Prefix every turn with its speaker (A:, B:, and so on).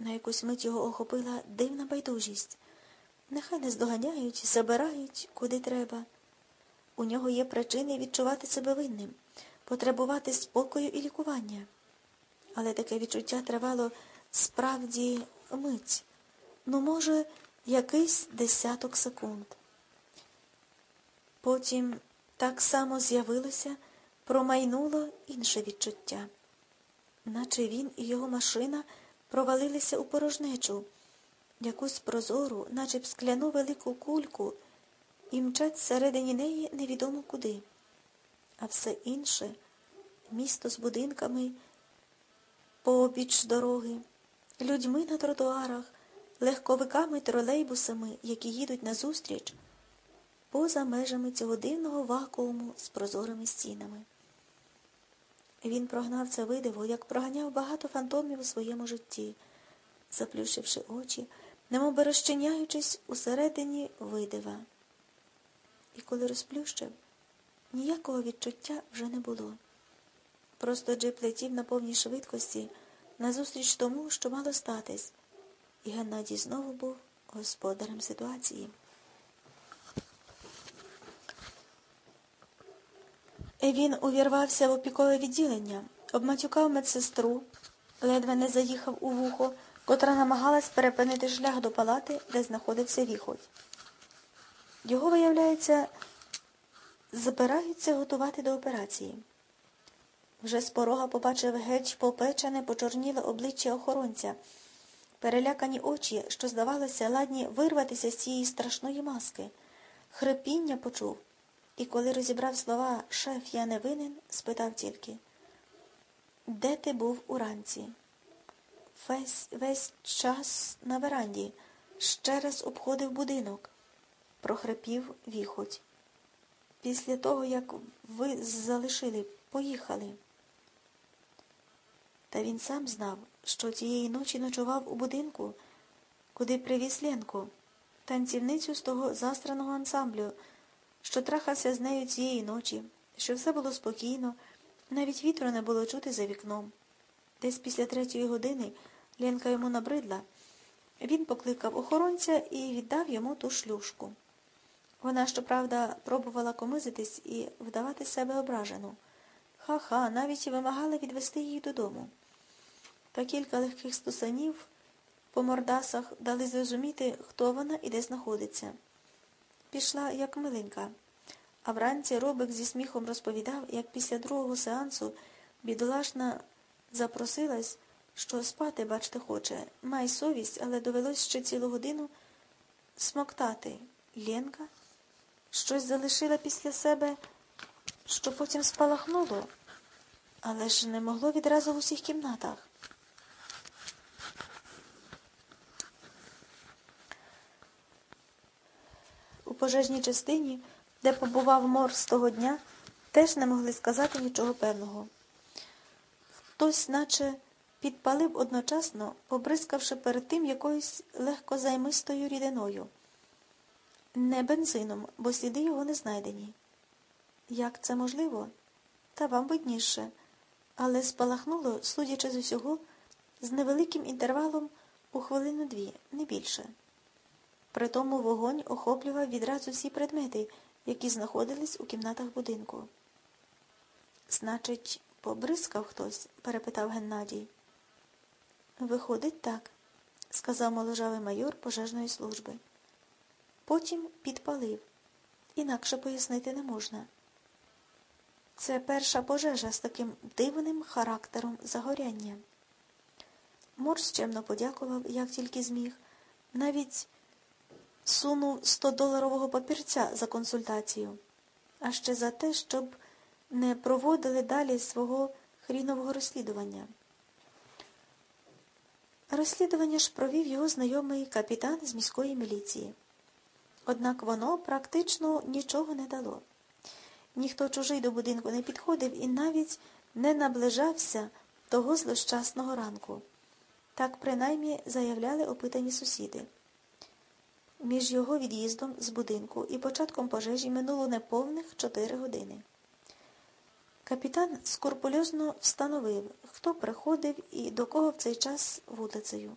A: На якусь мить його охопила дивна байдужість. Нехай не здоганяють, забирають, куди треба. У нього є причини відчувати себе винним, потребувати спокою і лікування. Але таке відчуття тривало справді мить, ну, може, якийсь десяток секунд. Потім так само з'явилося, промайнуло інше відчуття, наче він і його машина провалилися у порожнечу, якусь прозору, наче б скляну велику кульку, і мчать всередині неї невідомо куди. А все інше місто з будинками, пообіч дороги, людьми на тротуарах, легковиками, тролейбусами, які їдуть назустріч, поза межами цього дивного вакууму з прозорими стінами. Він прогнав це видиво, як проганяв багато фантомів у своєму житті, заплющивши очі, немов би розчиняючись усередині видива. І коли розплющив, ніякого відчуття вже не було. Просто джип летів на повній швидкості назустріч тому, що мало статись, і Геннадій знову був господарем ситуації. Він увірвався в опікове відділення, обматюкав медсестру, ледве не заїхав у вухо, котра намагалась перепинити шлях до палати, де знаходився віхоть. Його, виявляється, збираються готувати до операції. Вже з порога побачив геть попечене, почорніле обличчя охоронця, перелякані очі, що, здавалося, ладні вирватися з цієї страшної маски. Хрипіння почув. І коли розібрав слова шеф, я не винен, спитав тільки, де ти був уранці? Весь весь час на веранді, ще раз обходив будинок, прохрипів віхоть. Після того, як ви залишили, поїхали. Та він сам знав, що тієї ночі ночував у будинку, куди привіз Ленку, танцівницю з того застраного ансамблю що трахався з нею цієї ночі, що все було спокійно, навіть вітру не було чути за вікном. Десь після третьої години Ленка йому набридла. Він покликав охоронця і віддав йому ту шлюшку. Вона, щоправда, пробувала комизитись і вдавати себе ображену. Ха-ха, навіть вимагала відвести її додому. Та кілька легких стусанів по мордасах дали зрозуміти, хто вона і де знаходиться пішла, як миленька. А вранці робик зі сміхом розповідав, як після другого сеансу бідолашна запросилась, що спати, бачте, хоче. Май совість, але довелось ще цілу годину смоктати. Ленка щось залишила після себе, що потім спалахнуло, але ж не могло відразу в усіх кімнатах. Пожежній частині, де побував мор з того дня, теж не могли сказати нічого певного. Хтось, наче, підпалив одночасно, побризкавши перед тим якоюсь легкозаймистою рідиною. Не бензином, бо сліди його не знайдені. Як це можливо? Та вам видніше, але спалахнуло, судячи з усього, з невеликим інтервалом у хвилину дві, не більше. Притому вогонь охоплював відразу всі предмети, які знаходились у кімнатах будинку. Значить, побризкав хтось? перепитав Геннадій. Виходить, так, сказав моложавий майор пожежної служби. Потім підпалив. Інакше пояснити не можна. Це перша пожежа з таким дивним характером загоряння. Морс чемно подякував, як тільки зміг, навіть сунув 100-доларового папірця за консультацію, а ще за те, щоб не проводили далі свого хрінового розслідування. Розслідування ж провів його знайомий капітан з міської міліції. Однак воно практично нічого не дало. Ніхто чужий до будинку не підходив і навіть не наближався того злощасного ранку. Так принаймні заявляли опитані сусіди. Між його від'їздом з будинку і початком пожежі минуло неповних чотири години. Капітан скорпульозно встановив, хто приходив і до кого в цей час вулицею.